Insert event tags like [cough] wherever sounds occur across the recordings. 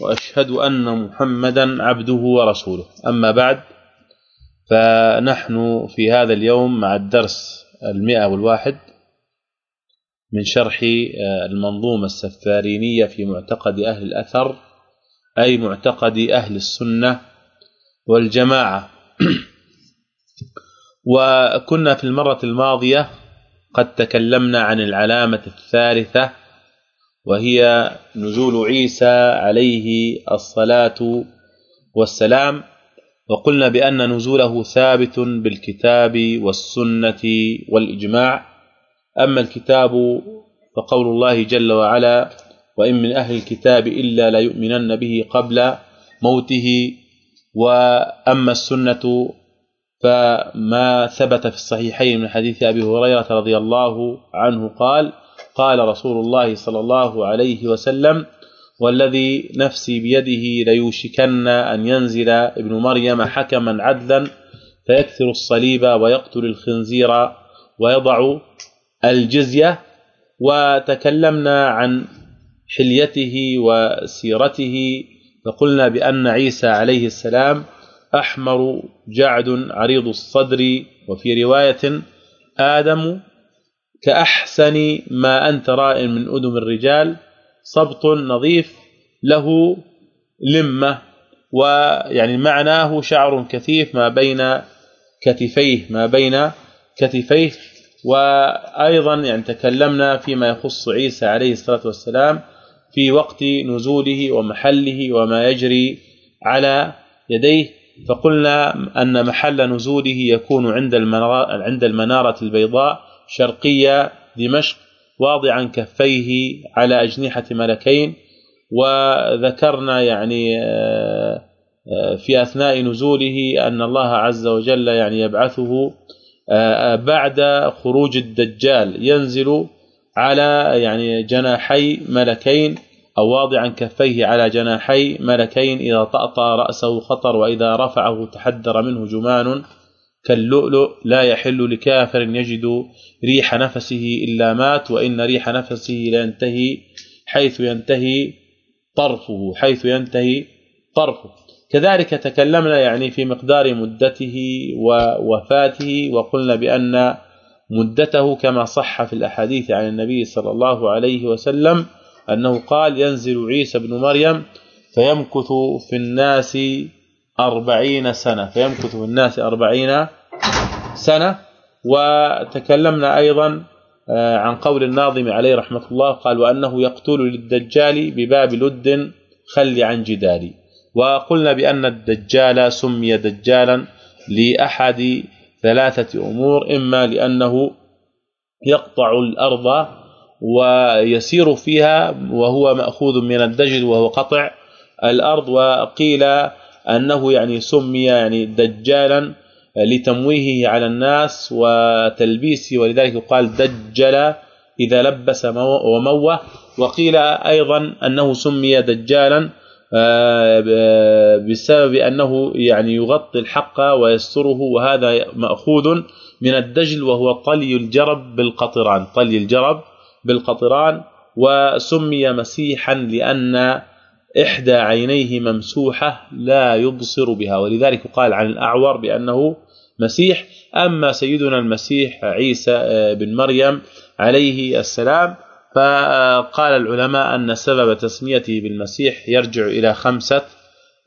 وأشهد أن محمدا عبده ورسوله. أما بعد فنحن في هذا اليوم مع الدرس المئة والواحد من شرح المنظومة السفارينية في معتقد أهل الأثر أي معتقد أهل السنة والجماعة. [clears throat] وكنا في المرة الماضية قد تكلمنا عن العلامة الثالثة وهي نزول عيسى عليه الصلاة والسلام. وقلنا بأن نزوله ثابت بالكتاب والسنة والإجماع. أما الكتاب فقول الله جل وعلا وإن من أهل الكتاب إلا ليؤمنن به قبل موته وأما السنة فما ثبت في الصحيحين من حديث أبي هريرة رضي الله عنه قال قال رسول الله صلى الله عليه وسلم والذي نفسي بيده ليوشكن أن ينزل ابن مريم حكما عدلا فيكثر الصليب ويقتل الخنزير ويضع الجزية وتكلمنا عن حليته وسيرته فقلنا بأن عيسى عليه السلام أحمر جعد عريض الصدر وفي رواية آدم كأحسن ما أنت راء من أدم الرجال صبط نظيف له لمة ويعني معناه شعر كثيف ما بين كتفيه ما بين كتفيه. وأيضا يعني تكلمنا فيما يخص عيسى عليه الصلاة والسلام في وقت نزوله ومحله وما يجري على يديه. فقلنا أن محل نزوله يكون عند عند المنارة البيضاء شرقية دمشق واضعا كفيه على أجنحة ملكين وذكرنا يعني آه، آه، في أثناء نزوله أن الله عز وجل يعني يبعثه آه، بعد خروج الدجال ينزل على يعني جناحي ملكين أو واضعا كفيه على جناحي ملكين إذا طأطأ رأسه خطر وإذا رفعه تحدر منه جمان كاللؤلؤ لا يحل لكافر يجد ريح نفسه إلا مات وإن ريح نفسه لا ينتهي حيث ينتهي طرفه حيث ينتهي طرفه. كذلك تكلمنا يعني في مقدار مدته ووفاته وقلنا بأن مدته كما صح في الأحاديث عن النبي صلى الله عليه وسلم أنه قال ينزل عيسى بن مريم فيمكث في الناس أربعين سنة. فيمكث في الناس أربعين سنة. وتكلمنا أيضا آه، عن قول الناظم عليه رحمة الله قال وأنه يقتل للدجال بباب لد خل عن جدالي وقلنا بأن الدجال سمي دجالا لأحد ثلاثة أمور إما لأنه يقطع الأرض ويسير فيها وهو مأخوذ من الدجل وهو قطع الأرض وقيل أنه يعني سمي يعني دجالا لتمويهه على الناس وتلبيسه ولذلك يقال دجل إذا لبس وموه. وقيل أيضا أنه سمي دجالا آه، بسبب أنه يعني يغطي الحق ويستره وهذا مأخوذ من الدجل وهو طلي الجرب بالقطران طلي الجرب بالقطران. وسمي مسيحا لأن إحدى عينيه ممسوحة لا يبصر بها. ولذلك قال عن الأعور بأنه مسيح أما سيدنا المسيح عيسى آه، بن مريم عليه السلام فقال العلماء أن سبب تسميته بالمسيح يرجع إلى خمسة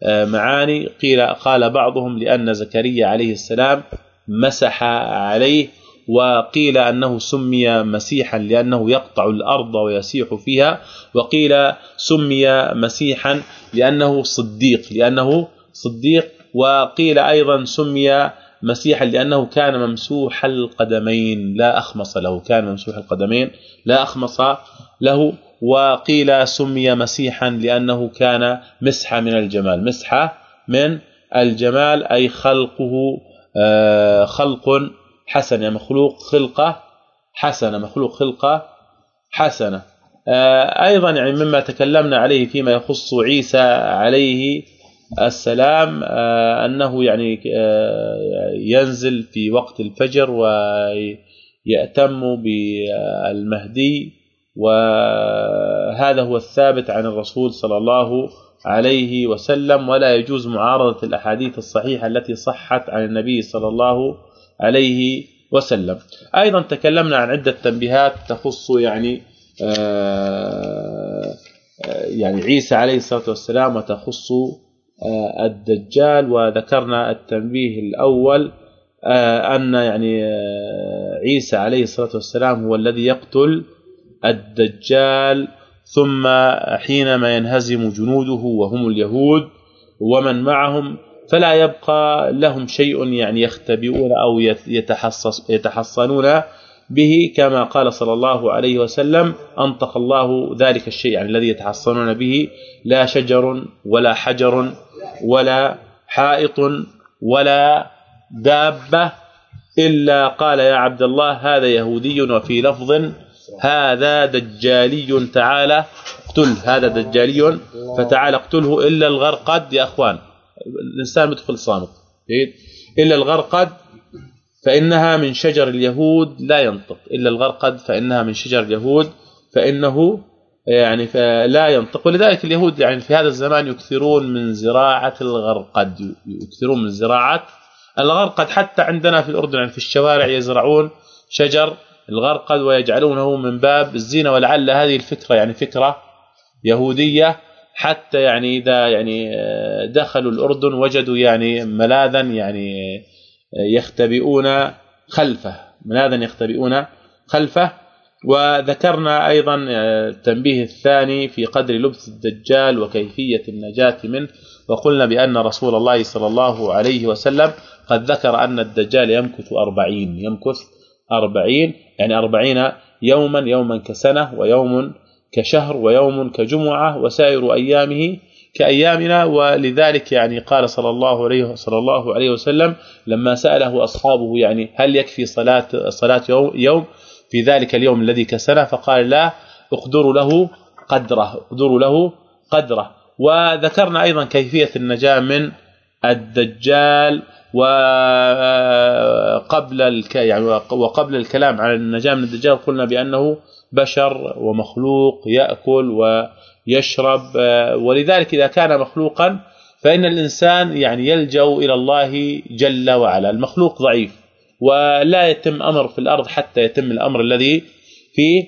آه، معاني. قيل قال بعضهم لأن زكريا عليه السلام مسح عليه وقيل أنه سمي مسيحا لأنه يقطع الأرض ويسيح فيها وقيل سمي مسيحا لأنه صديق لأنه صديق وقيل أيضا سمي مسيحا لأنه كان ممسوح القدمين لا أخمص له كان ممسوح القدمين لا أخمص له وقيل سمي مسيحا لأنه كان مسحة من الجمال. مسحة من الجمال أي خلقه آه، خلق حسن يعني مخلوق خلقة حسنة مخلوق خلقة حسنة. آه، أيضا يعني مما تكلمنا عليه فيما يخص عيسى عليه السلام آه، أنه يعني ينزل في وقت الفجر ويأتم بالمهدي. وهذا هو الثابت عن الرسول صلى الله عليه وسلم ولا يجوز معارضة الأحاديث الصحيحة التي صحت عن النبي صلى الله عليه وسلم. أيضا تكلمنا عن عدة تنبيهات تخص يعني آه، يعني عيسى عليه الصلاة والسلام وتخص آه، الدجال وذكرنا التنبيه الأول آه، أن يعني عيسى عليه الصلاة والسلام هو الذي يقتل الدجال ثم حينما ينهزم جنوده وهم اليهود ومن معهم فلا يبقى لهم شيء يعني يختبئون أو يتحصص يتحصنون به كما قال صلى الله عليه وسلم أنطق الله ذلك الشيء يعني الذي يتحصنون به لا شجر ولا حجر ولا حائط ولا دابة إلا قال يا عبد الله هذا يهودي وفي لفظ هذا دجالي تعالى اقتل هذا دجالي فتعال اقتله إلا الغرقد يا أخوان. الإنسان بيدخل صامت. إلا الغرقد فإنها من شجر اليهود لا ينطق. إلا الغرقد فإنها من شجر اليهود فإنه يعني فلا ينطق. ولذلك اليهود يعني في هذا الزمان يكثرون من زراعة الغرقد يكثرون من زراعة الغرقد. حتى عندنا في الأردن يعني في الشوارع يزرعون شجر الغرقد ويجعلونه من باب الزينة. ولعل هذه الفكرة يعني فكرة يهودية. حتى يعني إذا يعني آه، دخلوا الأردن وجدوا يعني ملاذا يعني آه، يختبئون خلفه ملاذا يختبئون خلفه. وذكرنا أيضا آه، التنبيه الثاني في قدر لبس الدجال وكيفية النجاة منه وقلنا بأن رسول الله صلى الله عليه وسلم قد ذكر أن الدجال يمكث 40 يمكث 40 يعني 40 يوما يوما كسنة ويوم كشهر ويوم كجمعة وسائر أيامه كأيامنا. ولذلك يعني قال صلى الله عليه صلى الله عليه وسلم لما سأله أصحابه يعني هل يكفي صلاة صلاة يوم, يوم في ذلك اليوم الذي كسنه فقال لا اقدروا له قدره اقدروا له قدره. وذكرنا أيضا كيفية النجاة من الدجال وقبل الك... يعني وقبل الكلام على النجاة من الدجال قلنا بأنه بشر ومخلوق يأكل ويشرب. ولذلك إذا كان مخلوقا فإن الإنسان يعني يلجأ إلى الله جل وعلا. المخلوق ضعيف. ولا يتم أمر في الأرض حتى يتم الأمر الذي في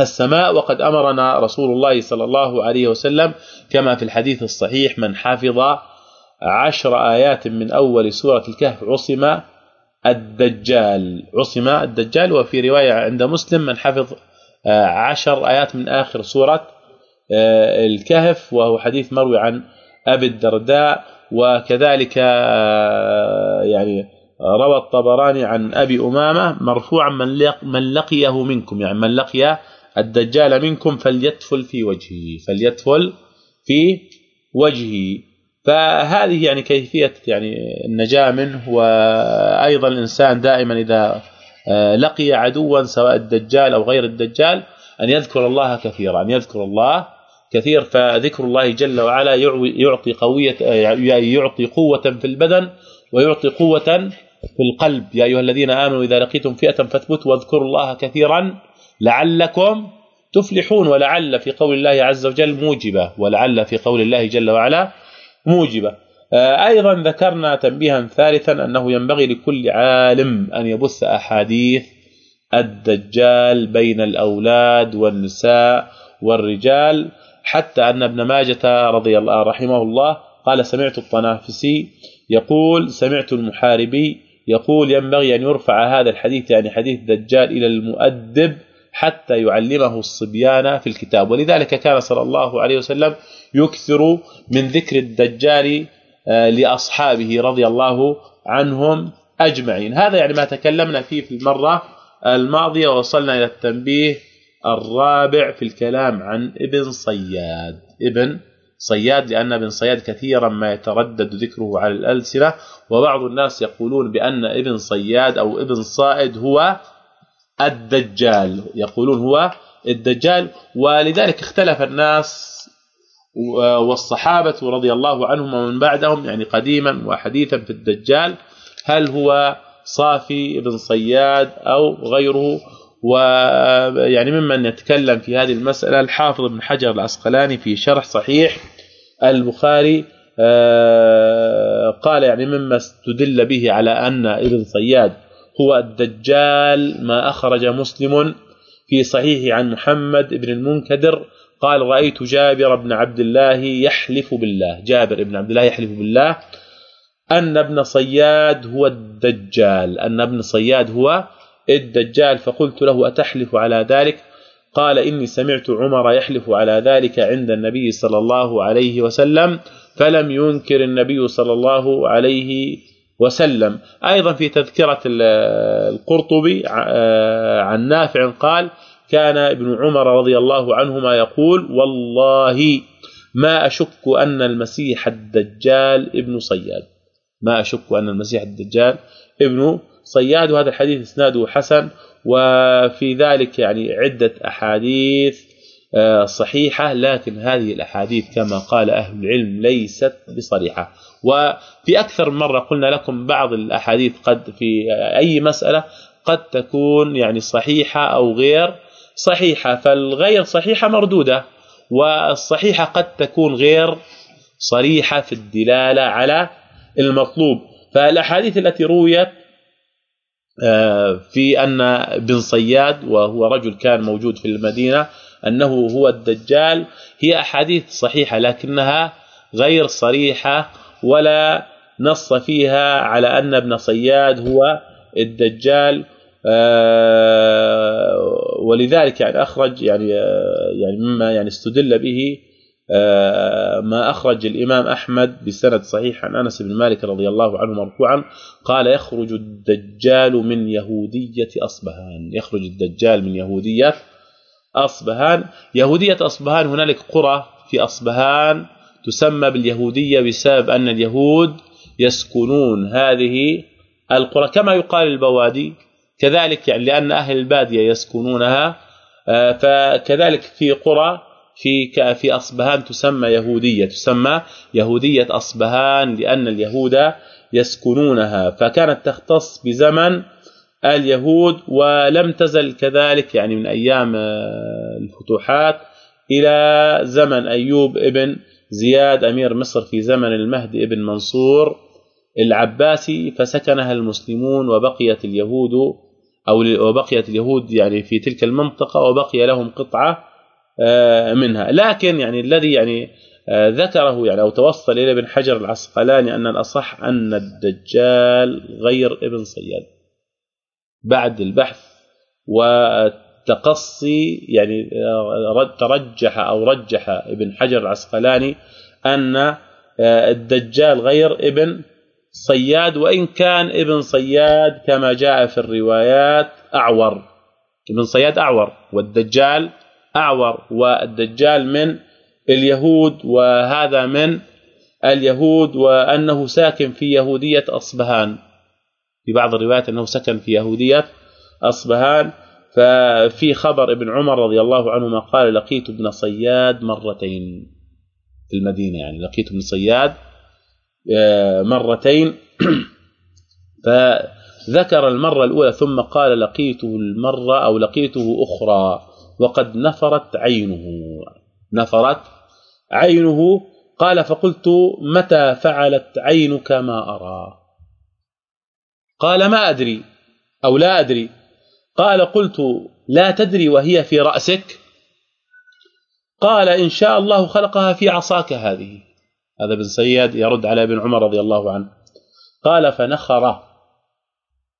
السماء. وقد أمرنا رسول الله صلى الله عليه وسلم كما في الحديث الصحيح من حفظ عشر آيات من أول سورة الكهف عصم الدجال. عصم الدجال. وفي رواية عند مسلم من حفظ عشر آيات من آخر سورة آه، الكهف. وهو حديث مروي عن أبي الدرداء. وكذلك يعني روى الطبراني عن أبي أمامة مرفوعا من من لقيه منكم يعني من لقي الدجال منكم فليدفل في وجهه فليدفل في وجهه. فهذه يعني كيفية يعني النجاة منه وأيضا الإنسان دائما إذا آه، لقي عدوا سواء الدجال أو غير الدجال أن يذكر الله كثيرا أن يذكر الله كثير. فذكر الله جل وعلا يعطي قويه آه، يعطي قوة في البدن ويعطي قوة في القلب. يا أيها الذين آمنوا إذا لقيتم فئة فاثبتوا واذكروا الله كثيرا لعلكم تفلحون ولعل في قول الله عز وجل موجبة ولعل في قول الله جل وعلا موجبة. آه، أيضا ذكرنا تنبيها ثالثا أنه ينبغي لكل عالم أن يبث أحاديث الدجال بين الأولاد والنساء والرجال حتى أن ابن ماجة رضي الله رحمه الله قال سمعت الطنافسي يقول سمعت المحاربي يقول ينبغي أن يرفع هذا الحديث يعني حديث الدجال إلى المؤدب حتى يعلمه الصبيان في الكتاب. ولذلك كان صلى الله عليه وسلم يكثر من ذكر الدجال آه، لأصحابه رضي الله عنهم أجمعين. هذا يعني ما تكلمنا فيه في المرة الماضية وصلنا إلى التنبيه الرابع في الكلام عن ابن صياد. ابن صياد لأن ابن صياد كثيرا ما يتردد ذكره على الألسنة وبعض الناس يقولون بأن ابن صياد أو ابن صائد هو الدجال. يقولون هو الدجال ولذلك اختلف الناس والصحابة رضي الله عنهم ومن بعدهم يعني قديما وحديثا في الدجال هل هو صافي بن صياد أو غيره. ويعني ممن يتكلم في هذه المسألة الحافظ بن حجر العسقلاني في شرح صحيح البخاري آه، قال يعني مما استدل به على أن ابن صياد هو الدجال ما أخرج مسلم في صحيح عن محمد بن المنكدر قال رأيت جابر بن عبد الله يحلف بالله. جابر بن عبد الله يحلف بالله. أن ابن صياد هو الدجال أن ابن صياد هو الدجال فقلت له أتحلف على ذلك؟ قال إني سمعت عمر يحلف على ذلك عند النبي صلى الله عليه وسلم فلم ينكر النبي صلى الله عليه وسلم. أيضا في تذكرة القرطبي عن نافع قال كان ابن عمر رضي الله عنهما يقول والله ما أشك أن المسيح الدجال ابن صياد. ما أشك أن المسيح الدجال ابن صياد وهذا الحديث إسناده حسن وفي ذلك يعني عدة أحاديث آه، صحيحة لكن هذه الأحاديث كما قال أهل العلم ليست بصريحة. وفي أكثر من مرة قلنا لكم بعض الأحاديث قد في أي مسألة قد تكون يعني صحيحة أو غير صحيحة فالغير صحيحة مردودة والصحيحة قد تكون غير صريحة في الدلالة على المطلوب. فالأحاديث التي رويت في أن بن صياد وهو رجل كان موجود في المدينة أنه هو الدجال هي أحاديث صحيحة لكنها غير صريحة ولا نص فيها على أن ابن صياد هو الدجال. آه، ولذلك يعني أخرج يعني آه، يعني مما يعني استدل به آه، ما أخرج الإمام أحمد بسند صحيح عن أنس بن مالك رضي الله عنه مرفوعا قال يخرج الدجال من يهودية أصبهان. يخرج الدجال من يهودية أصبهان. يهودية أصبهان هنالك قرى في أصبهان تسمى باليهودية بسبب أن اليهود يسكنون هذه القرى كما يقال البوادي. كذلك يعني لأن أهل البادية يسكنونها آه، فكذلك في قرى في في أصبهان تسمى يهودية تسمى يهودية أصبهان لأن اليهود يسكنونها فكانت تختص بزمن اليهود ولم تزل كذلك يعني من أيام آه، الفتوحات إلى زمن أيوب ابن زياد أمير مصر في زمن المهدي ابن منصور العباسي فسكنها المسلمون وبقيت اليهود أو وبقيت اليهود يعني في تلك المنطقة وبقي لهم قطعة منها. لكن يعني الذي يعني آه، ذكره يعني أو توصل إلى ابن حجر العسقلاني أن الأصح أن الدجال غير ابن صياد. بعد البحث والتقصي يعني آه، ترجح أو رجح ابن حجر العسقلاني أن الدجال غير ابن صياد وإن كان ابن صياد كما جاء في الروايات أعور. ابن صياد أعور والدجال اعور والدجال من اليهود وهذا من اليهود وأنه ساكن في يهودية أصبهان. في بعض الروايات أنه سكن في يهودية أصبهان. ففي خبر ابن عمر رضي الله عنهما قال لقيت ابن صياد مرتين في المدينة يعني لقيت ابن صياد آه، مرتين. [clears throat] فذكر المرة الأولى ثم قال لقيته المرة أو لقيته أخرى. وقد نفرت عينه. نفرت عينه. قال فقلت متى فعلت عينك ما أرى؟ قال ما أدري أو لا أدري. قال قلت لا تدري وهي في رأسك. قال إن شاء الله خلقها في عصاك هذه. هذا بن سيد يرد على ابن عمر رضي الله عنه. قال فنخر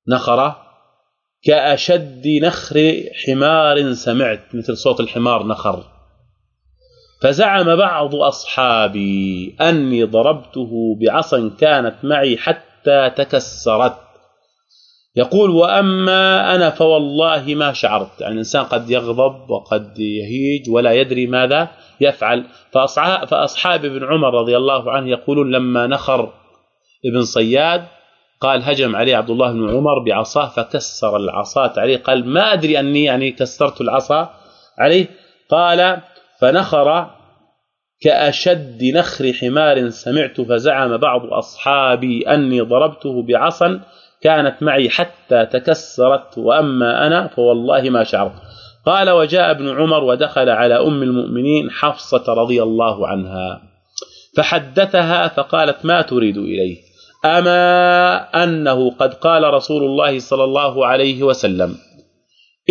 نخر كأشد نخر حمار سمعت مثل صوت الحمار نخر. فزعم بعض أصحابي أني ضربته بعصا كانت معي حتى تكسرت. يقول وأما أنا فوالله ما شعرت. يعني الإنسان قد يغضب وقد يهيج ولا يدري ماذا يفعل. فأصحاب ابن عمر رضي الله عنه يقولون لما نخر ابن صياد قال هجم عليه عبد الله بن عمر بعصاه فكسر العصا. عليه قال ما أدري أني يعني كسرت العصا عليه. قال فنخر كأشد نخر حمار سمعت فزعم بعض أصحابي أني ضربته بعصا كانت معي حتى تكسرت وأما أنا فوالله ما شعرت. قال وجاء ابن عمر ودخل على أم المؤمنين حفصة رضي الله عنها فحدثها فقالت ما تريد إليه؟ أما أنه قد قال رسول الله صلى الله عليه وسلم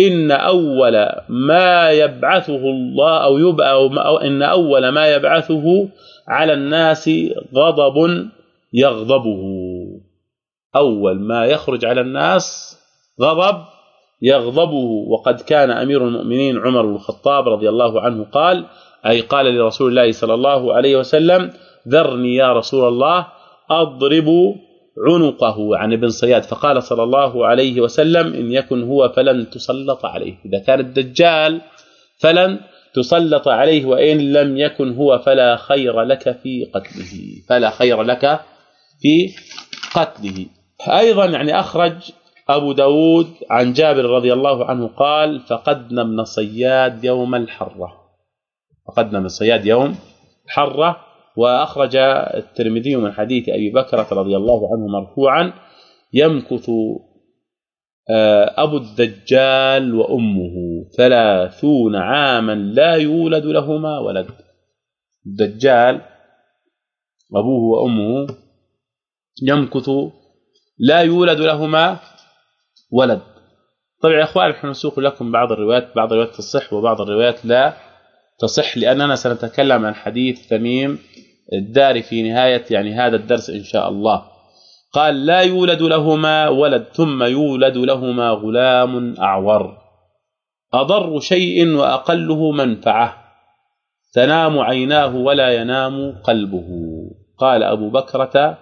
إن أول ما يبعثه الله أو يبقى أو إن أول ما يبعثه على الناس غضب يغضبه. أول ما يخرج على الناس غضب يغضبه. وقد كان أمير المؤمنين عمر بن الخطاب رضي الله عنه قال أي قال لرسول الله صلى الله عليه وسلم ذرني يا رسول الله أضرب عنقه عن ابن صياد. فقال صلى الله عليه وسلم إن يكن هو فلن تسلط عليه. إذا كان الدجال فلن تسلط عليه وإن لم يكن هو فلا خير لك في قتله. فلا خير لك في قتله. أيضا يعني أخرج أبو داود عن جابر رضي الله عنه قال فقدنا من صياد يوم الحرة. فقدنا من صياد يوم الحرة. وأخرج الترمذي من حديث أبي بكر رضي الله عنه مرفوعا يمكث آه، أبو الدجال وأمه ثلاثون عاما لا يولد لهما ولد. الدجال أبوه وأمه يمكث لا يولد لهما ولد. طبعا يا أخوان نحن نسوق لكم بعض الروايات بعض الروايات تصح وبعض الروايات لا تصح لأننا سنتكلم عن حديث تميم الداري في نهاية يعني هذا الدرس إن شاء الله. قال لا يولد لهما ولد ثم يولد لهما غلام أعور. أضر شيء وأقله منفعة. تنام عيناه ولا ينام قلبه. قال أبو بكرة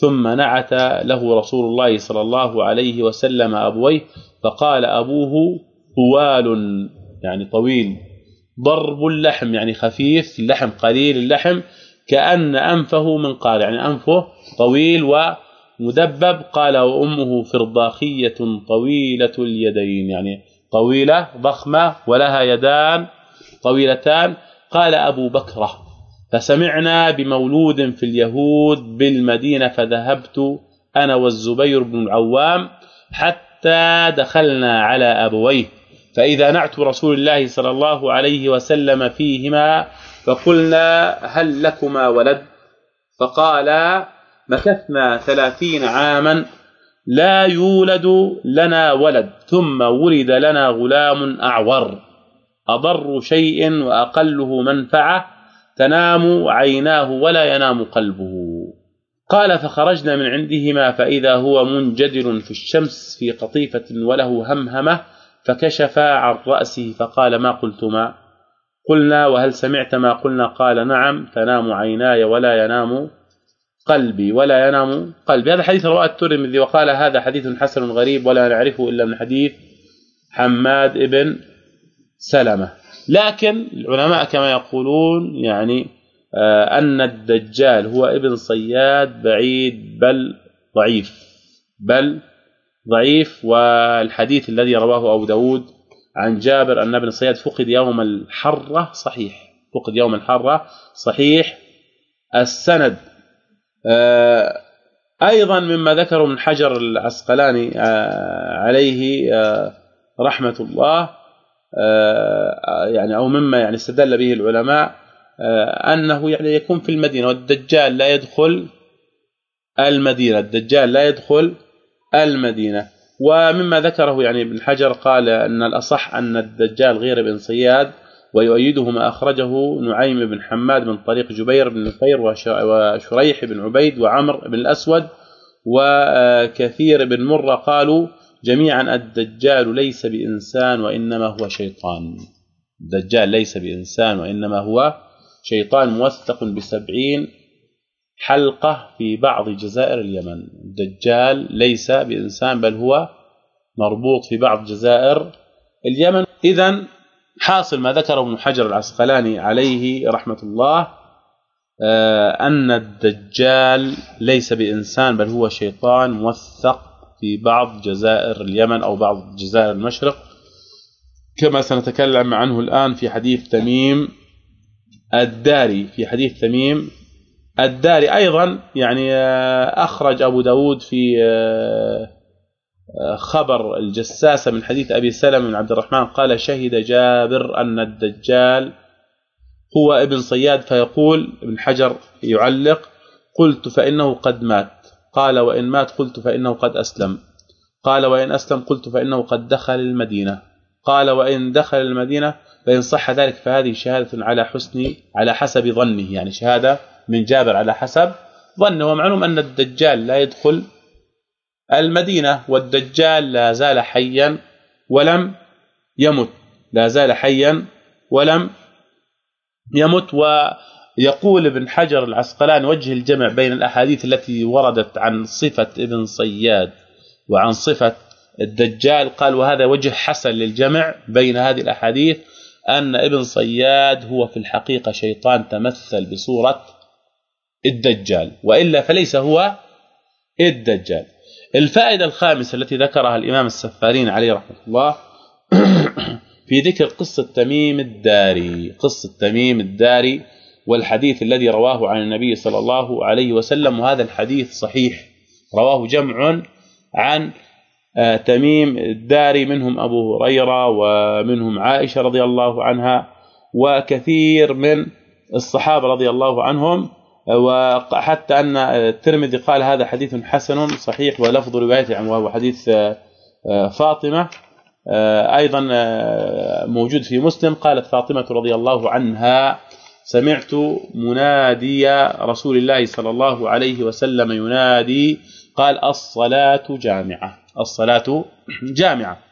ثم نعت له رسول الله صلى الله عليه وسلم أبويه فقال أبوه طوال يعني طويل ضرب اللحم يعني خفيف اللحم قليل اللحم كأن أنفه منقار يعني أنفه طويل ومدبب. قال وأمه فرضاخية طويلة اليدين يعني طويلة ضخمة ولها يدان طويلتان. قال أبو بكرة فسمعنا بمولود في اليهود بالمدينة فذهبت أنا والزبير بن العوام حتى دخلنا على أبويه. فإذا نعت رسول الله صلى الله عليه وسلم فيهما فقلنا هل لكما ولد؟ فقالا مكثنا ثلاثين عاما لا يولد لنا ولد ثم ولد لنا غلام أعور. أضر شيء وأقله منفعة تنام عيناه ولا ينام قلبه. قال فخرجنا من عندهما فإذا هو منجدر في الشمس في قطيفة وله همهمة فكشف عن رأسه فقال ما قلتما؟ قلنا وهل سمعت ما قلنا؟ قال نعم تنام عيناي ولا ينام قلبي ولا ينام قلبي. هذا حديث رواه الترمذي وقال هذا حديث حسن غريب ولا نعرفه إلا من حديث حماد ابن سلمة. لكن العلماء كما يقولون يعني آه، أن الدجال هو ابن صياد بعيد بل ضعيف بل ضعيف. والحديث الذي رواه أبو داود عن جابر أن ابن صياد فقد يوم الحرة صحيح. فقد يوم الحرة صحيح. السند آه، أيضا مما ذكره من حجر العسقلاني آه، عليه آه، رحمة الله يعني أو مما يعني استدل به العلماء أنه يعني يكون في المدينة والدجال لا يدخل المدينة الدجال لا يدخل المدينة. ومما ذكره يعني ابن حجر قال أن الأصح أن الدجال غير بن صياد ويؤيده ما أخرجه نعيم بن حماد من طريق جبير بن نفير وشريح بن عبيد وعمر بن الأسود وكثير بن مرة قالوا جميعا الدجال ليس بإنسان وإنما هو شيطان. الدجال ليس بإنسان وإنما هو شيطان موثق بسبعين حلقة في بعض جزائر اليمن. الدجال ليس بإنسان بل هو مربوط في بعض جزائر اليمن. إذا حاصل ما ذكره ابن حجر العسقلاني عليه رحمة الله آه، أن الدجال ليس بإنسان بل هو شيطان موثق في بعض جزائر اليمن أو بعض جزائر المشرق. كما سنتكلم عنه الآن في حديث تميم الداري في حديث تميم الداري أيضا يعني آه، أخرج أبو داود في آه، خبر الجساسة من حديث أبي سلمة بن عبد الرحمن قال شهد جابر أن الدجال هو ابن صياد فيقول ابن حجر يعلق قلت فإنه قد مات. قال وإن مات قلت فإنه قد أسلم. قال وإن أسلم قلت فإنه قد دخل المدينة. قال وإن دخل المدينة فإن صح ذلك فهذه شهادة على حسن على حسب ظنه. يعني شهادة من جابر على حسب ظنه ومعلوم أن الدجال لا يدخل المدينة والدجال لا زال حيا ولم يمت لا زال حيا ولم يمت. ويقول ابن حجر العسقلاني وجه الجمع بين الأحاديث التي وردت عن صفة ابن صياد وعن صفة الدجال قال وهذا وجه حسن للجمع بين هذه الأحاديث أن ابن صياد هو في الحقيقة شيطان تمثل بصورة الدجال. وإلا فليس هو الدجال. الفائدة الخامسة التي ذكرها الإمام السفارين عليه رحمة الله [clears throat] في ذكر قصة تميم الداري. قصة تميم الداري والحديث الذي رواه عن النبي صلى الله عليه وسلم وهذا الحديث صحيح. رواه جمع عن آه، تميم الداري منهم أبو هريرة ومنهم عائشة رضي الله عنها وكثير من الصحابة رضي الله عنهم. وحتى أن الترمذي قال هذا حديث حسن صحيح ولفظ روايته عن وهو حديث آه، فاطمة آه، أيضا آه، موجود في مسلم. قالت فاطمة رضي الله عنها سمعت منادي رسول الله صلى الله عليه وسلم ينادي قال الصلاة جامعة الصلاة جامعة.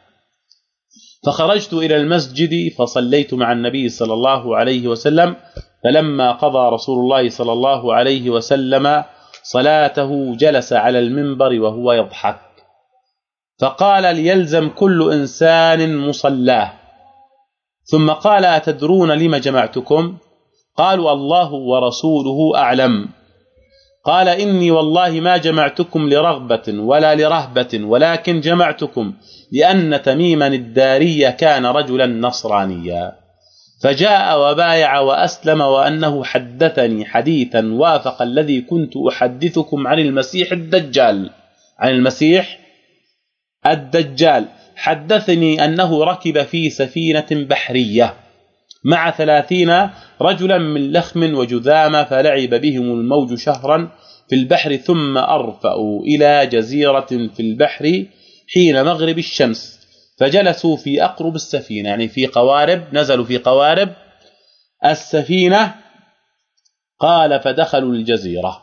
فخرجت إلى المسجد فصليت مع النبي صلى الله عليه وسلم فلما قضى رسول الله صلى الله عليه وسلم صلاته جلس على المنبر وهو يضحك. فقال ليلزم كل إنسان مصلاه. ثم قال أتدرون لم جمعتكم؟ قالوا الله ورسوله أعلم. قال إني والله ما جمعتكم لرغبة ولا لرهبة ولكن جمعتكم لأن تميما الداري كان رجلا نصرانيا. فجاء وبايع وأسلم وأنه حدثني حديثا وافق الذي كنت أحدثكم عن المسيح الدجال. عن المسيح الدجال. حدثني أنه ركب في سفينة بحرية. مع ثلاثين رجلا من لخم وجذام فلعب بهم الموج شهرا في البحر ثم أرفأوا إلى جزيرة في البحر حين مغرب الشمس فجلسوا في أقرب السفينة يعني في قوارب نزلوا في قوارب السفينة قال فدخلوا الجزيرة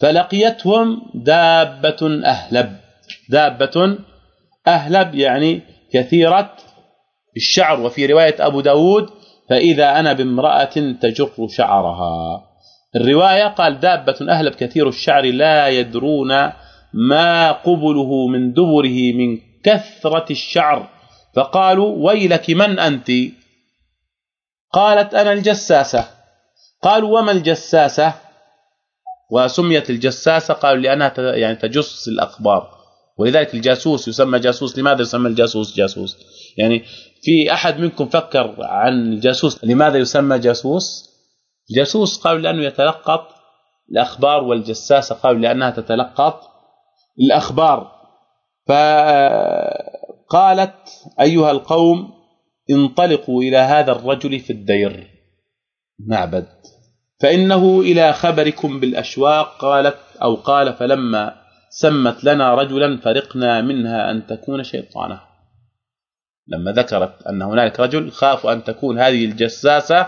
فلقيتهم دابة أهلب دابة أهلب يعني كثيرة الشعر وفي رواية أبو داود فإذا أنا بامرأة تجر شعرها. الرواية قال دابة اهلب كثير الشعر لا يدرون ما قبله من دبره من كثرة الشعر. فقالوا ويلك من أنت؟ قالت أنا الجساسة. قالوا وما الجساسة؟ وسميت الجساسة قالوا لأنها يعني تجس الأخبار. ولذلك الجاسوس يسمى جاسوس لماذا يسمى الجاسوس جاسوس؟ يعني في أحد منكم فكر عن الجاسوس لماذا يسمى جاسوس؟ جاسوس قالوا لأنه يتلقط الأخبار والجساسة قالوا لانها تتلقط الأخبار. فقالت أيها القوم انطلقوا إلى هذا الرجل في الدير معبد. فإنه إلى خبركم بالأشواق قالت أو قال فلما سمت لنا رجلا فرقنا منها أن تكون شيطانة. لما ذكرت أن هنالك رجل خافوا أن تكون هذه الجساسة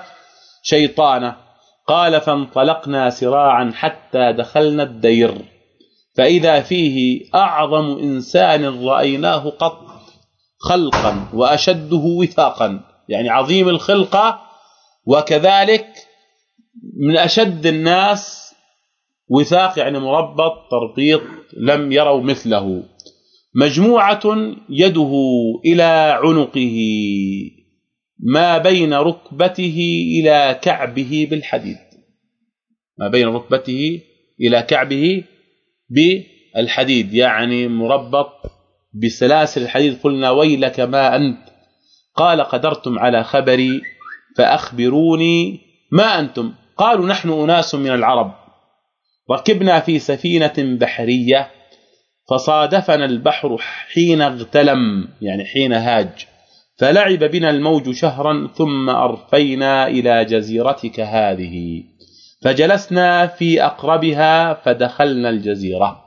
شيطانة. قال فانطلقنا سراعا حتى دخلنا الدير. فإذا فيه أعظم إنسان رأيناه قط خلقا وأشده وثاقا. يعني عظيم الخلقة وكذلك من أشد الناس وثاق يعني مربط تربيط لم يروا مثله. مجموعة يده إلى عنقه ما بين ركبته إلى كعبه بالحديد. ما بين ركبته إلى كعبه بالحديد يعني مربط بسلاسل الحديد قلنا ويلك ما أنت. قال قدرتم على خبري فأخبروني ما أنتم. قالوا نحن أناس من العرب. ركبنا في سفينة بحرية فصادفنا البحر حين اغتلم يعني حين هاج. فلعب بنا الموج شهرا ثم أرفينا إلى جزيرتك هذه. فجلسنا في أقربها فدخلنا الجزيرة.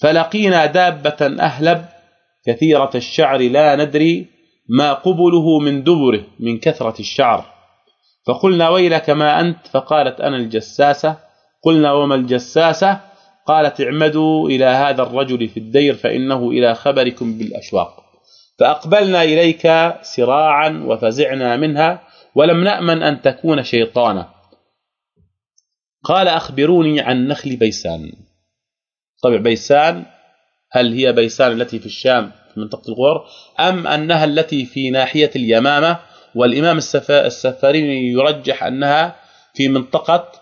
فلقينا دابة أهلب كثيرة الشعر لا ندري ما قبله من دبره من كثرة الشعر. فقلنا ويلك ما أنت؟ فقالت أنا الجساسة. قلنا وما الجساسة؟ قالت اعمدوا إلى هذا الرجل في الدير فإنه إلى خبركم بالأشواق. فأقبلنا إليك سراعا وفزعنا منها ولم نأمن أن تكون شيطانا قال أخبروني عن نخل بيسان. طبع بيسان هل هي بيسان التي في الشام في منطقة الغور؟ أم أنها التي في ناحية اليمامة؟ والإمام السفاريني يرجح أنها في منطقة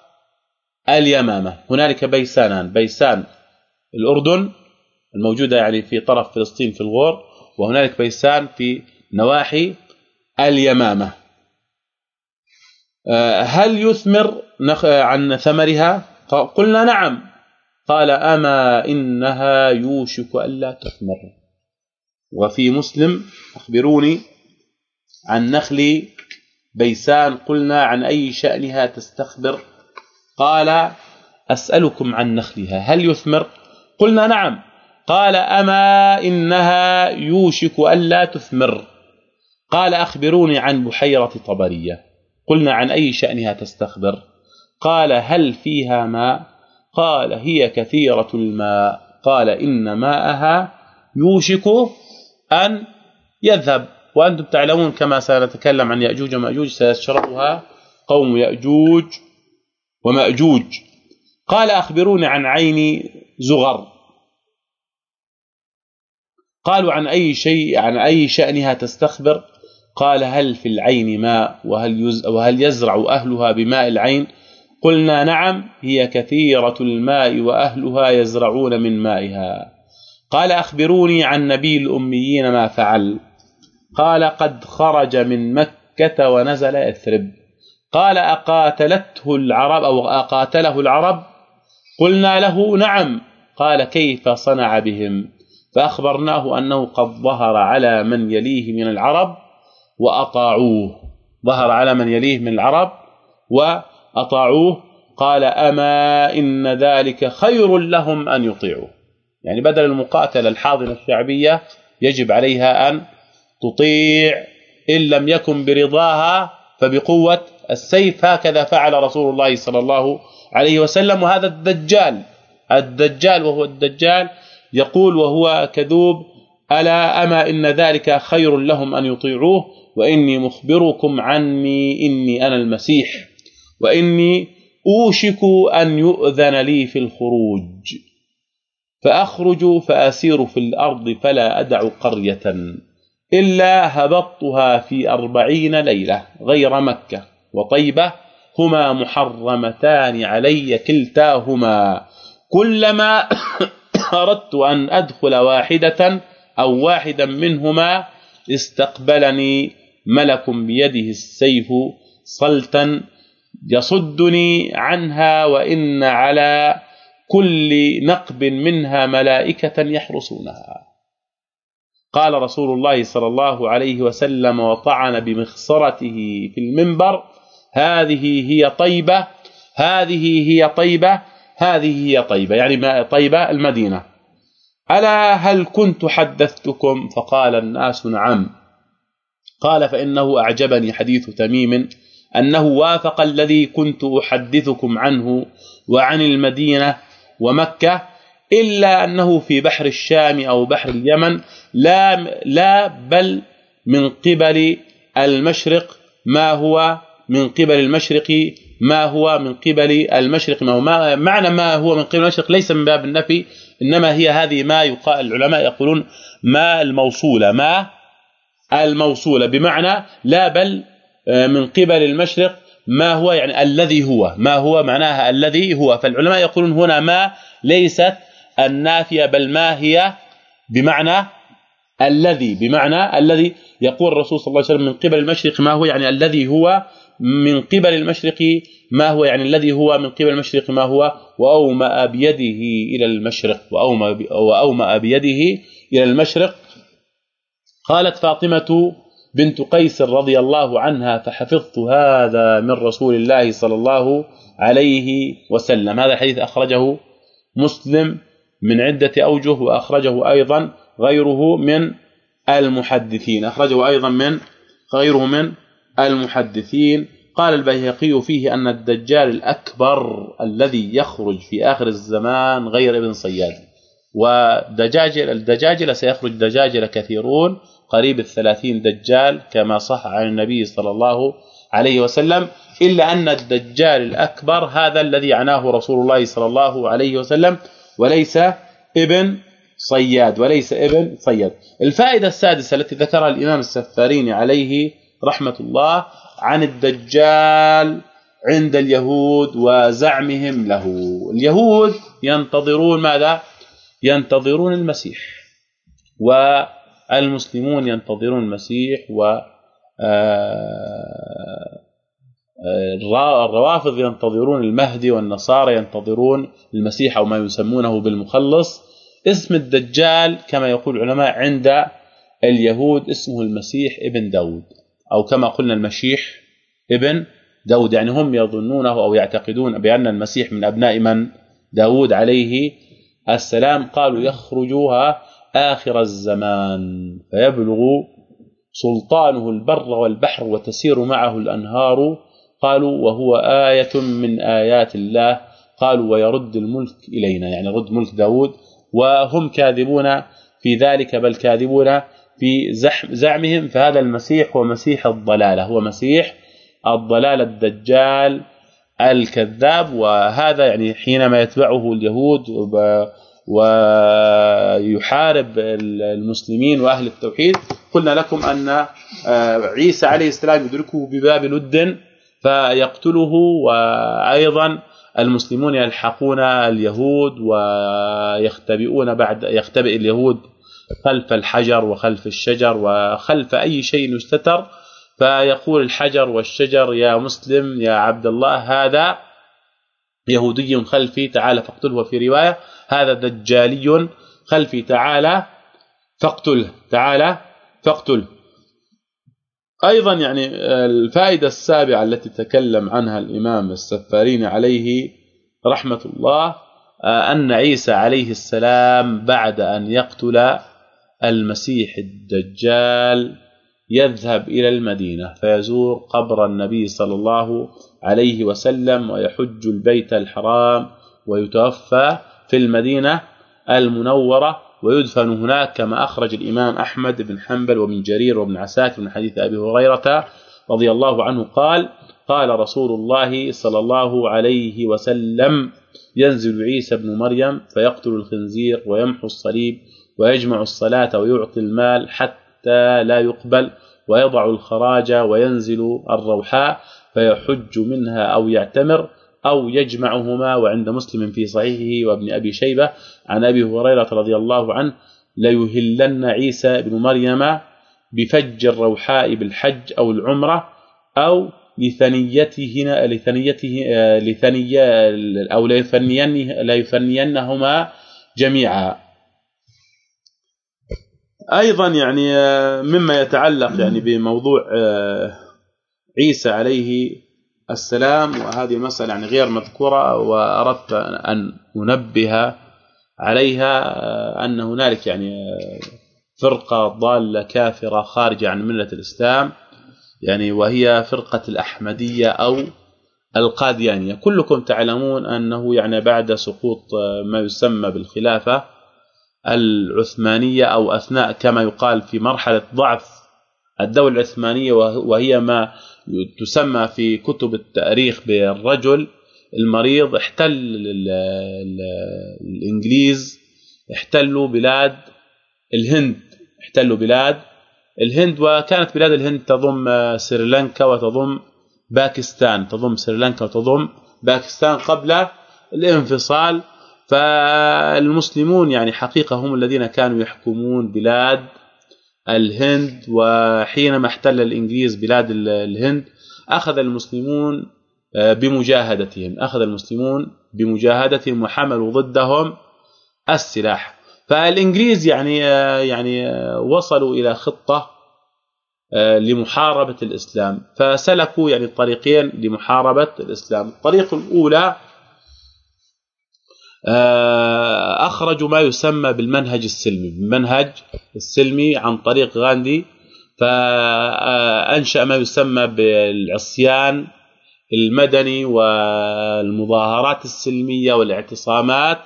اليمامة. هنالك بيسانان. بيسان الأردن الموجودة يعني في طرف فلسطين في الغور وهنالك بيسان في نواحي اليمامة. آه، هل يثمر عن ثمرها؟ قلنا نعم. قال أما إنها يوشك ألا تثمر. وفي مسلم أخبروني عن نخل بيسان قلنا عن أي شأنها تستخبر؟ قال أسألكم عن نخلها. هل يثمر؟ قلنا نعم. قال أما إنها يوشك الا تثمر. قال أخبروني عن بحيرة طبرية. قلنا عن أي شأنها تستخبر؟ قال هل فيها ماء؟ قال هي كثيرة الماء. قال إن ماءها يوشك أن يذهب. وأنتم تعلمون كما سنتكلم عن يأجوج ومأجوج سيشربها قوم يأجوج. ومأجوج. قال أخبروني عن عين زغر. قالوا عن أي شيء عن أي شأنها تستخبر؟ قال هل في العين ماء وهل وهل يزرع أهلها بماء العين؟ قلنا نعم هي كثيرة الماء وأهلها يزرعون من مائها. قال أخبروني عن نبي الأميين ما فعل. قال قد خرج من مكة ونزل يثرب. قال أقاتلته العرب أو أقاتله العرب؟ قلنا له نعم. قال كيف صنع بهم؟ فأخبرناه أنه قد ظهر على من يليه من العرب وأطاعوه. ظهر على من يليه من العرب وأطاعوه. قال أما إن ذلك خير لهم أن يطيعوه. يعني بدل المقاتلة الحاضنة الشعبية يجب عليها أن تطيع. إن لم يكن برضاها فبقوة السيف هكذا فعل رسول الله صلى الله عليه وسلم وهذا الدجال الدجال وهو الدجال يقول وهو كذوب ألا أما إن ذلك خير لهم أن يطيعوه وإني مخبركم عني إني أنا المسيح وإني أوشك أن يؤذن لي في الخروج فأخرج فأسير في الأرض فلا أدع قرية إلا هبطتها في أربعين ليلة غير مكة. وطيبة هما محرمتان علي كلتاهما. كلما [coughs] أردت أن أدخل واحدة أو واحدا منهما استقبلني ملك بيده السيف صلتا يصدني عنها وإن على كل نقب منها ملائكة يحرسونها. قال رسول الله صلى الله عليه وسلم وطعن بمخصرته في المنبر هذه هي طيبة هذه هي طيبة هذه هي طيبة يعني طيبة المدينة. ألا هل كنت حدثتكم؟ فقال الناس نعم. قال فإنه أعجبني حديث تميم أنه وافق الذي كنت أحدثكم عنه وعن المدينة ومكة إلا أنه في بحر الشام أو بحر اليمن لا لا بل من قبل المشرق ما هو من قبل المشرق ما هو من قبل المشرق. ما هو ما معنى ما هو من قبل المشرق ليس من باب النفي إنما هي هذه ما يقال العلماء يقولون ما الموصولة. ما الموصولة. بمعنى لا بل آه، من قبل المشرق ما هو يعني الذي هو. ما هو معناها الذي هو. فالعلماء يقولون هنا ما ليست النافية بل ما هي بمعنى الذي. بمعنى الذي يقول الرسول صلى الله عليه وسلم من قبل المشرق ما هو يعني الذي هو من قبل المشرق ما هو يعني الذي هو من قبل المشرق ما هو وأومأ بيده إلى المشرق وأومأ وأومأ بيده إلى المشرق. قالت فاطمة بنت قيس رضي الله عنها فحفظت هذا من رسول الله صلى الله عليه وسلم. هذا الحديث أخرجه مسلم من عدة أوجه وأخرجه أيضا غيره من المحدثين. أخرجه أيضا من غيره من المحدثين. قال البيهقي فيه أن الدجال الأكبر الذي يخرج في آخر الزمان غير ابن صياد ودجاجل الدجاجل سيخرج دجاجل كثيرون قريب الثلاثين دجال كما صح عن النبي صلى الله عليه وسلم إلا أن الدجال الأكبر هذا الذي عناه رسول الله صلى الله عليه وسلم وليس ابن صياد وليس ابن صياد. الفائدة السادسة التي ذكرها الإمام السفاريني عليه رحمة الله عن الدجال عند اليهود وزعمهم له. اليهود ينتظرون ماذا؟ ينتظرون المسيح. والمسلمون ينتظرون المسيح و آه، الروافض ينتظرون المهدي والنصارى ينتظرون المسيح أو ما يسمونه بالمخلص. اسم الدجال كما يقول العلماء عند اليهود اسمه المسيح ابن داود. أو كما قلنا المشيح ابن داود يعني هم يظنونه أو يعتقدون بأن المسيح من أبناء من؟ داود عليه السلام قالوا يخرجها آخر الزمان فيبلغ سلطانه البر والبحر وتسير معه الأنهار قالوا وهو آية من آيات الله قالوا ويرد الملك إلينا يعني رد ملك داود وهم كاذبون في ذلك بل كاذبون في زعمهم فهذا المسيح هو مسيح الضلالة هو مسيح الضلال الدجال الكذاب وهذا يعني حينما يتبعه اليهود ويحارب المسلمين وأهل التوحيد قلنا لكم أن آه، عيسى عليه السلام يدركه بباب لد فيقتله وأيضا المسلمون يلحقون اليهود ويختبئون بعد يختبئ اليهود خلف الحجر وخلف الشجر وخلف أي شيء يستتر فيقول الحجر والشجر يا مسلم يا عبد الله هذا يهودي خلفي تعال فاقتله. وفي رواية هذا دجالي خلفي تعال فاقتله تعال فاقتله. أيضا يعني الفائدة السابعة التي تكلم عنها الإمام السفارين عليه رحمة الله أن عيسى عليه السلام بعد أن يقتل المسيح الدجال يذهب إلى المدينة فيزور قبر النبي صلى الله عليه وسلم ويحج البيت الحرام ويتوفى في المدينة المنورة ويدفن هناك كما أخرج الإمام أحمد بن حنبل وابن جرير وابن عساكر من حديث أبي هريرة رضي الله عنه قال قال رسول الله صلى الله عليه وسلم ينزل عيسى بن مريم فيقتل الخنزير ويمحو الصليب ويجمع الصلاة ويعطي المال حتى لا يقبل ويضع الخراج وينزل الروحاء فيحج منها أو يعتمر أو يجمعهما. وعند مسلم في صحيحه وابن أبي شيبة عن أبي هريرة رضي الله عنه ليهلن عيسى بن مريم بفج الروحاء بالحج أو العمرة أو لثنيته لثنيته لثنيه أو ليثنينهما جميعا. أيضا يعني مما يتعلق يعني بموضوع عيسى عليه السلام وهذه المسألة يعني غير مذكورة وأردت أن أنبه عليها أن هنالك يعني فرقة ضالة كافرة خارجة عن ملة الإسلام يعني وهي فرقة الأحمدية أو القاديانية. كلكم تعلمون أنه يعني بعد سقوط ما يسمى بالخلافة العثمانية أو أثناء كما يقال في مرحلة ضعف الدولة العثمانية وهي ما تسمى في كتب التاريخ بالرجل المريض احتل الإنجليز احتلوا بلاد الهند احتلوا بلاد الهند وكانت بلاد الهند تضم سريلانكا وتضم باكستان تضم سريلانكا وتضم باكستان قبل الانفصال فالمسلمون يعني حقيقة هم الذين كانوا يحكمون بلاد الهند وحينما احتل الإنجليز بلاد الهند أخذ المسلمون آه، بمجاهدتهم أخذ المسلمون بمجاهدتهم وحملوا ضدهم السلاح. فالإنجليز يعني آه، يعني آه، وصلوا إلى خطة لمحاربة الإسلام. فسلكوا يعني طريقين لمحاربة الإسلام. الطريق الأولى اخرجوا ما يسمى بالمنهج السلمي. المنهج السلمي عن طريق غاندي فأنشأ ما يسمى بالعصيان المدني والمظاهرات السلمية والاعتصامات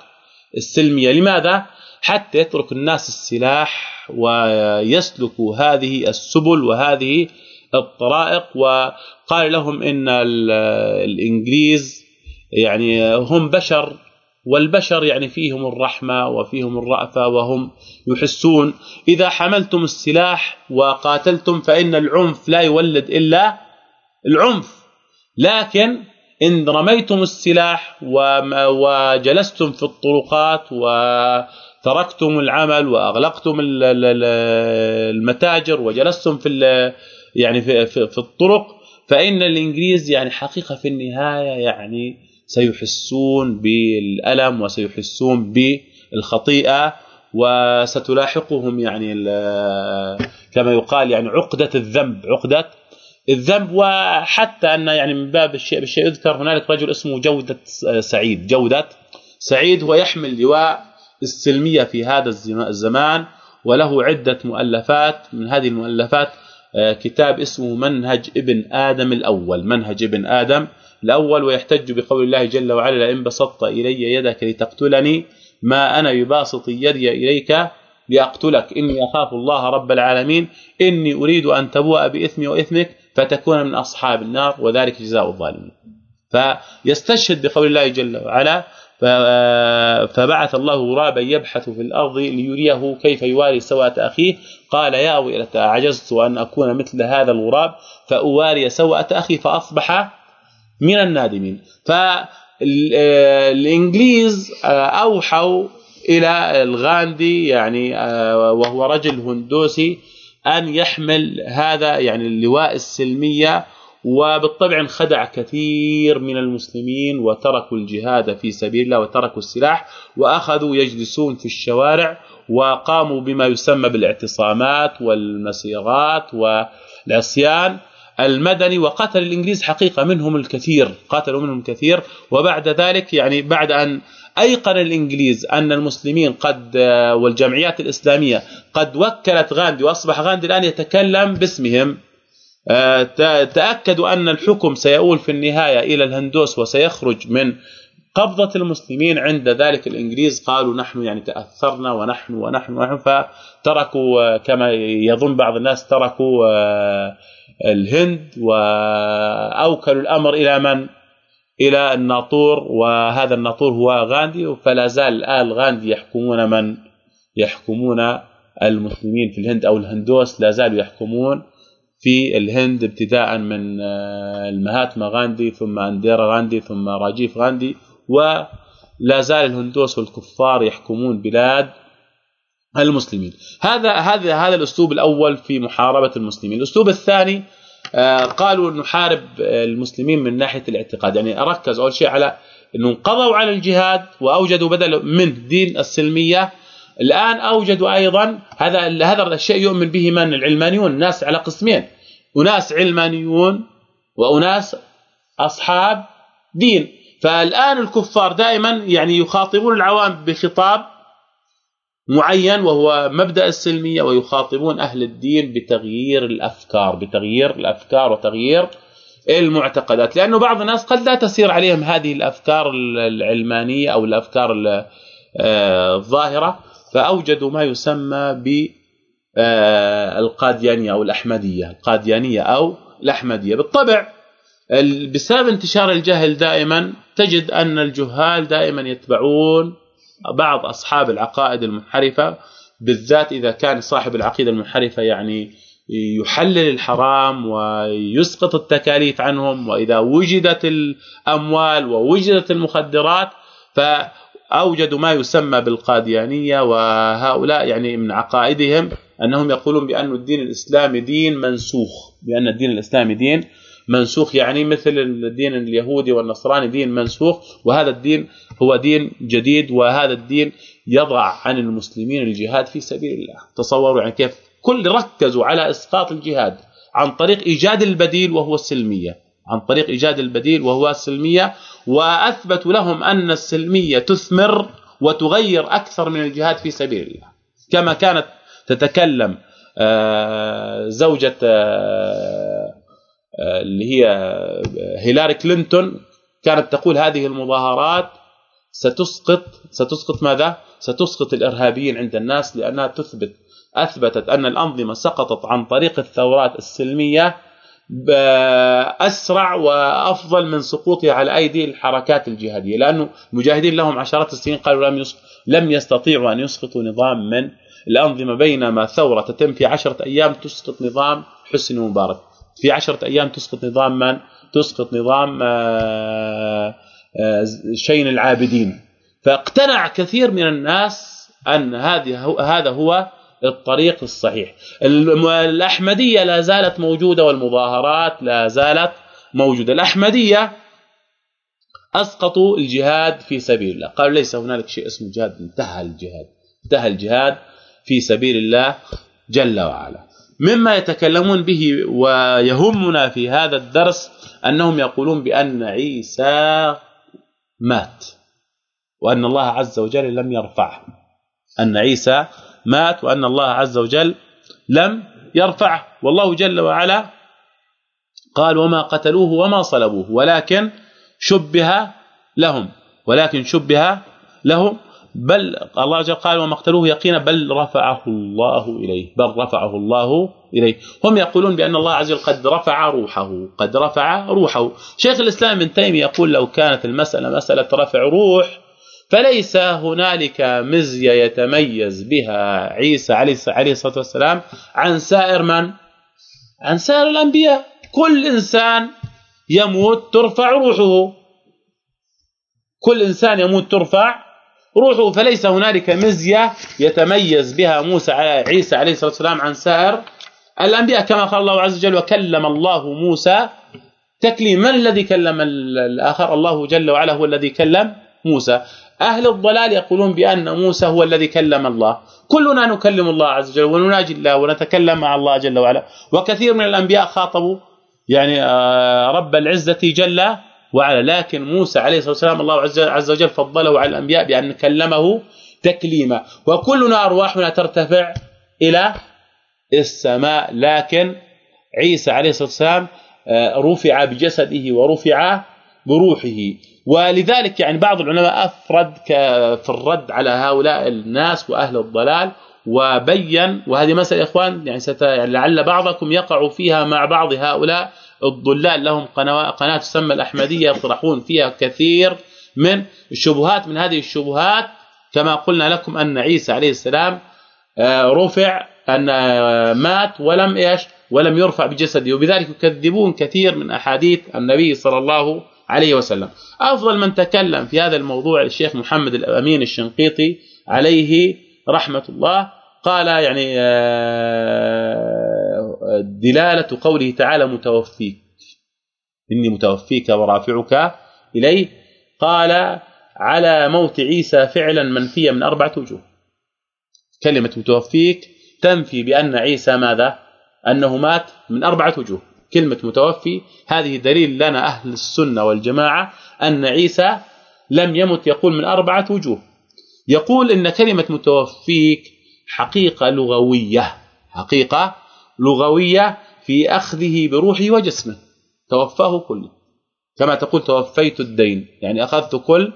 السلمية. لماذا؟ حتى يترك الناس السلاح ويسلكوا هذه السبل وهذه الطرائق. وقال لهم إن الإنجليز يعني هم بشر والبشر يعني فيهم الرحمة وفيهم الرأفة وهم يحسون. إذا حملتم السلاح وقاتلتم فإن العنف لا يولد إلا العنف. لكن إن رميتم السلاح وجلستم في الطرقات وتركتم العمل وأغلقتم المتاجر وجلستم في يعني في, في الطرق فإن الإنجليز يعني حقيقة في النهاية يعني سيحسون بالألم وسيحسون بالخطيئة وستلاحقهم يعني كما يقال يعني عقدة الذنب عقدة الذنب وحتى أن يعني من باب الشيء بالشيء يذكر هنالك رجل اسمه جودة سعيد. جودة سعيد هو يحمل لواء السلمية في هذا الزمان وله عدة مؤلفات. من هذه المؤلفات آه، كتاب اسمه منهج ابن آدم الأول. منهج ابن آدم الأول ويحتج بقول الله جل وعلا لئن بسطت إلي يدك لتقتلني ما أنا بباسط يدي إليك لأقتلك. إني أخاف الله رب العالمين. إني أريد أن تبوء بإثمي وإثمك فتكون من أصحاب النار. وذلك جزاء الظالمين. فيستشهد بقول الله جل وعلا فبعث الله غرابا يبحث في الأرض ليريه كيف يواري سوءة أخيه. قال يا ويلتى عجزت أن أكون مثل هذا الغراب فأواري سوءة أخي فأصبح من النادمين. فالإنجليز أوحوا إلى الغاندي يعني آه، وهو رجل هندوسي أن يحمل هذا يعني اللواء السلمية. وبالطبع انخدع كثير من المسلمين وتركوا الجهاد في سبيل الله وتركوا السلاح وأخذوا يجلسون في الشوارع وقاموا بما يسمى بالاعتصامات والمسيرات والعصيان. المدني وقتل الإنجليز حقيقة منهم الكثير قاتلوا منهم كثير وبعد ذلك يعني بعد أن أيقن الإنجليز أن المسلمين قد والجمعيات الإسلامية قد وكلت غاندي وأصبح غاندي الآن يتكلم باسمهم آه، تأكدوا أن الحكم سيؤول في النهاية إلى الهندوس وسيخرج من قبضة المسلمين عند ذلك الإنجليز قالوا نحن يعني تأثرنا ونحن ونحن ونحن فتركوا آه، كما يظن بعض الناس تركوا آه، الهند وأوكلوا الأمر إلى من؟ إلى الناطور وهذا الناطور هو غاندي فلا زال الآن غاندي يحكمون من؟ يحكمون المسلمين في الهند أو الهندوس لا زالوا يحكمون في الهند ابتداء من آه، المهاتما غاندي ثم أنديرا غاندي ثم راجيف غاندي. ولا زال الهندوس والكفار يحكمون بلاد المسلمين. هذا هذا هذا الأسلوب الأول في محاربة المسلمين. الأسلوب الثاني آه، قالوا نحارب المسلمين من ناحية الاعتقاد. يعني اركز أول شيء على انه انقضوا على الجهاد وأوجدوا بدل من دين السلمية. الآن أوجدوا أيضا هذا هذا الشيء يؤمن به من؟ العلمانيون الناس على قسمين. أناس علمانيون وأناس أصحاب دين. فالآن الكفار دائما يعني يخاطبون العوام بخطاب معين وهو مبدأ السلمية ويخاطبون أهل الدين بتغيير الأفكار بتغيير الأفكار وتغيير المعتقدات. لأنه بعض الناس قد لا تسير عليهم هذه الأفكار العلمانية أو الأفكار آه، الظاهرة فأوجدوا ما يسمى ب آه، القاديانية أو الأحمدية القاديانية أو الأحمدية. بالطبع بسبب انتشار الجهل دائما تجد أن الجهال دائما يتبعون بعض أصحاب العقائد المنحرفة بالذات إذا كان صاحب العقيدة المنحرفة يعني يحلل الحرام ويسقط التكاليف عنهم وإذا وجدت الأموال ووجدت المخدرات فاوجدوا ما يسمى بالقاديانية وهؤلاء يعني من عقائدهم أنهم يقولون بأن الدين الإسلامي دين منسوخ بأن الدين الإسلامي دين منسوخ يعني مثل الدين اليهودي والنصراني دين منسوخ وهذا الدين هو دين جديد وهذا الدين يضع عن المسلمين الجهاد في سبيل الله. تصوروا يعني كيف كل ركزوا على إسقاط الجهاد عن طريق إيجاد البديل وهو السلمية. عن طريق إيجاد البديل وهو السلمية واثبتوا لهم أن السلمية تثمر وتغير أكثر من الجهاد في سبيل الله. كما كانت تتكلم آه، زوجة آه، اللي هي هيلاري كلينتون كانت تقول هذه المظاهرات ستسقط ستسقط ماذا؟ ستسقط الإرهابيين عند الناس لأنها تثبت أثبتت أن الأنظمة سقطت عن طريق الثورات السلمية اسرع وأفضل من سقوطها على أيدي الحركات الجهادية لأنه المجاهدين لهم عشرات السنين قالوا لم لم يستطيعوا أن يسقطوا نظام من الأنظمة بينما ثورة تتم في عشرة أيام تسقط نظام حسني مبارك في عشرة أيام تسقط نظام من تسقط نظام آه، آه، شين العابدين. فاقتنع كثير من الناس أن هذه هذا هو الطريق الصحيح. الأحمدية لا زالت موجودة والمظاهرات لا زالت موجودة. الأحمدية اسقطوا الجهاد في سبيل الله. قالوا ليس هنالك شيء اسمه جهاد انتهى الجهاد انتهى الجهاد في سبيل الله جل وعلا. مما يتكلمون به ويهمنا في هذا الدرس أنهم يقولون بأن عيسى مات وأن الله عز وجل لم يرفعه. أن عيسى مات وأن الله عز وجل لم يرفعه. والله جل وعلا قال وما قتلوه وما صلبوه ولكن شبه لهم ولكن شبه لهم بل الله جل قال وما اقتلوه يقينا بل رفعه الله إليه بل رفعه الله إليه. هم يقولون بأن الله عز وجل قد رفع روحه قد رفع روحه. شيخ الإسلام ابن تيمية يقول لو كانت المسألة مسألة رفع روح فليس هنالك مزية يتميز بها عيسى عليه الصلاة والسلام عن سائر من؟ عن سائر الأنبياء. كل إنسان يموت ترفع روحه. كل إنسان يموت ترفع روحه فليس هنالك مزية يتميز بها موسى عيسى عليه الصلاة والسلام عن سائر الأنبياء كما قال الله عز وجل وكلم الله موسى تكليما الذي كلم الآخر؟ الله جل وعلا هو الذي كلم موسى. أهل الضلال يقولون بأن موسى هو الذي كلم الله. كلنا نكلم الله عز وجل ونناجي الله ونتكلم مع الله جل وعلا. وكثير من الأنبياء خاطبوا يعني آه، رب العزة جل وعلا لكن موسى عليه الصلاة والسلام الله عز وجل فضله على الأنبياء بأن كلمه تكليما. وكلنا ارواحنا ترتفع إلى السماء لكن عيسى عليه الصلاة والسلام آه، رفع بجسده ورفع بروحه. ولذلك يعني بعض العلماء أفرد في الرد على هؤلاء الناس وأهل الضلال وبين وهذه مسألة يا إخوان يعني, يعني لعل بعضكم يقع فيها مع بعض هؤلاء الضلال لهم قناه قناة تسمى الأحمدية يطرحون فيها كثير من الشبهات من هذه الشبهات كما قلنا لكم أن عيسى عليه السلام آه، رفع أن آه، مات ولم إيش؟ ولم يرفع بجسده. وبذلك يكذبون كثير من أحاديث النبي صلى الله عليه وسلم. أفضل من تكلم في هذا الموضوع الشيخ محمد الأمين الشنقيطي عليه رحمة الله قال يعني آه، دلالة قوله تعالى متوفيك. إني متوفيك ورافعك إليه. قال على موت عيسى فعلا منفيا من أربعة وجوه. كلمة متوفيك تنفي بأن عيسى ماذا؟ أنه مات من أربعة وجوه. كلمة متوفي هذه دليل لنا أهل السنة والجماعة أن عيسى لم يمت يقول من أربعة وجوه. يقول إن كلمة متوفيك حقيقة لغوية حقيقة لغوية في أخذه بروحه وجسمه. توفاه كله كما تقول توفيت الدين. يعني أخذت كل.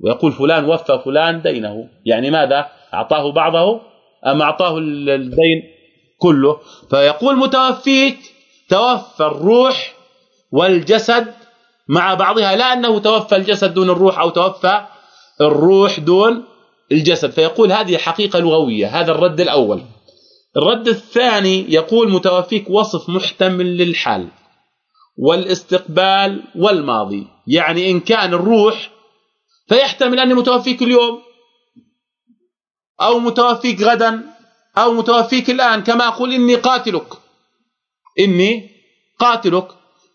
ويقول فلان وفى فلان دينه. يعني ماذا؟ أعطاه بعضه أم أعطاه الدين كله؟ فيقول متوفيك توفى الروح والجسد مع بعضها لا أنه توفى الجسد دون الروح أو توفى الروح دون الجسد. فيقول هذه حقيقة لغوية هذا الرد الأول. الرد الثاني يقول متوفيك وصف محتمل للحال والاستقبال والماضي. يعني إن كان الروح فيحتمل أني متوفيك اليوم أو متوفيك غدا أو متوفيك الآن. كما أقول إني قاتلك. إني قاتلك.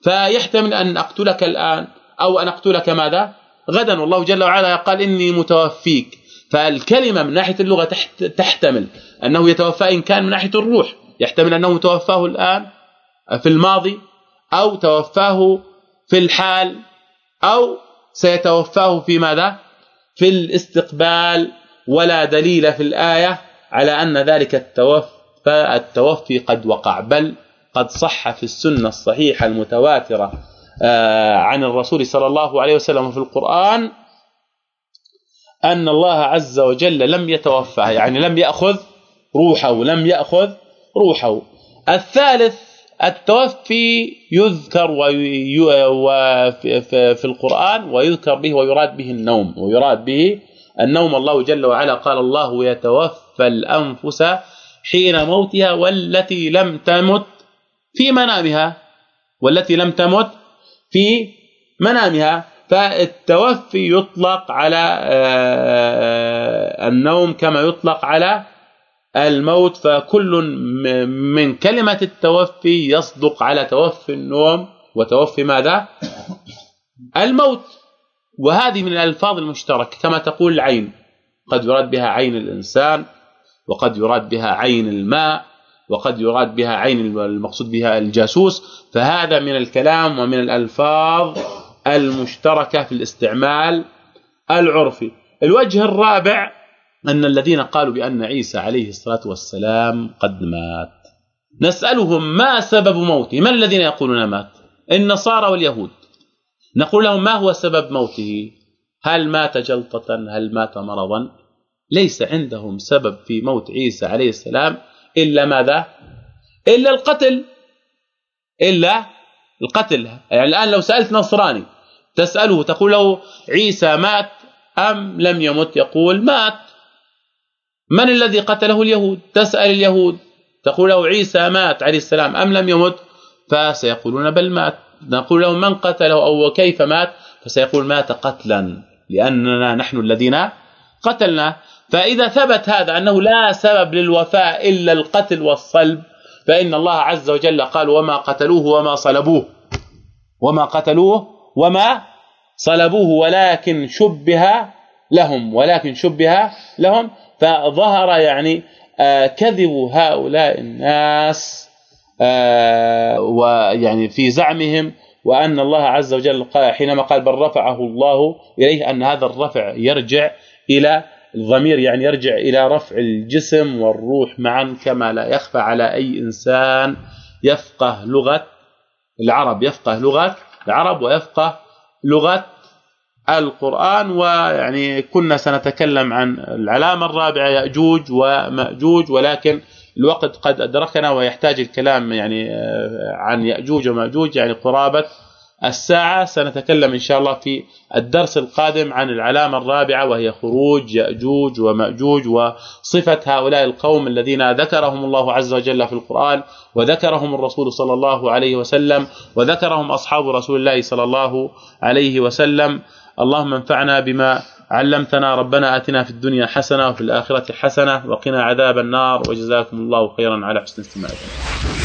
فيحتمل أن أقتلك الآن أو أن أقتلك ماذا؟ غدا. والله جل وعلا قال إني متوفيك فالكلمة من ناحية اللغة تحتمل أنه يتوفى إن كان من ناحية الروح. يحتمل أنه توفاه الآن في الماضي أو توفاه في الحال أو سيتوفاه في ماذا؟ في الاستقبال. ولا دليل في الآية على أن ذلك التوفى التوفي قد وقع. بل قد صح في السنة الصحيحة المتواترة آه، عن الرسول صلى الله عليه وسلم في القرآن أن الله عز وجل لم يتوفاه يعني لم يأخذ روحه لم يأخذ روحه. الثالث التوفي يذكر في القرآن ويذكر به ويراد به النوم ويراد به النوم. الله جل وعلا قال الله يتوفى الأنفس حين موتها والتي لم تمت في منامها والتي لم تمت في منامها. فالتوفي يطلق على آه، النوم كما يطلق على الموت فكل من كلمة التوفي يصدق على توفي النوم. وتوفي ماذا؟ الموت. وهذه من الألفاظ المشتركة كما تقول العين. قد يراد بها عين الإنسان وقد يراد بها عين الماء وقد يراد بها عين المقصود بها الجاسوس. فهذا من الكلام ومن الألفاظ المشتركة في الاستعمال العرفي. الوجه الرابع أن الذين قالوا بأن عيسى عليه الصلاة والسلام قد مات. نسألهم ما سبب موته. من الذين يقولون مات؟ النصارى واليهود. نقول لهم ما هو سبب موته؟ هل مات جلطة؟ هل مات مرضا؟ ليس عندهم سبب في موت عيسى عليه السلام إلا ماذا؟ إلا القتل. إلا القتل. يعني الآن لو سألت نصراني تسأله تقول له عيسى مات أم لم يمت؟ يقول مات. من الذي قتله اليهود؟ تسأل اليهود. تقول له عيسى مات عليه السلام أم لم يمت؟ فسيقولون بل مات. نقول لهم من قتله أو كيف مات؟ فسيقول مات قتلا لأننا نحن الذين قتلنا. فإذا ثبت هذا أنه لا سبب للوفاء إلا القتل والصلب فإن الله عز وجل قال وما قتلوه وما صلبوه وما قتلوه وما صلبوه ولكن شبه لهم ولكن شبه لهم فظهر يعني آه، كذب هؤلاء الناس آه، ويعني في زعمهم وأن الله عز وجل قال حينما قال بل رفعه الله إليه أن هذا الرفع يرجع إلى الضمير يعني يرجع إلى رفع الجسم والروح معا كما لا يخفى على أي إنسان يفقه لغة العرب يفقه لغة العرب ويفقه لغة القرآن ويعني كنا سنتكلم عن العلامة الرابعة يأجوج ومأجوج ولكن الوقت قد أدركنا ويحتاج الكلام يعني آه، عن يأجوج ومأجوج يعني قرابة الساعة سنتكلم إن شاء الله في الدرس القادم عن العلامة الرابعة وهي خروج يأجوج ومأجوج وصفة هؤلاء القوم الذين ذكرهم الله عز وجل في القرآن وذكرهم الرسول صلى الله عليه وسلم وذكرهم أصحاب رسول الله صلى الله عليه وسلم. اللهم انفعنا بما علمتنا ربنا آتنا في الدنيا حسنة وفي الآخرة حسنة وقنا عذاب النار وجزاكم الله خيرا على حسن استماعكم.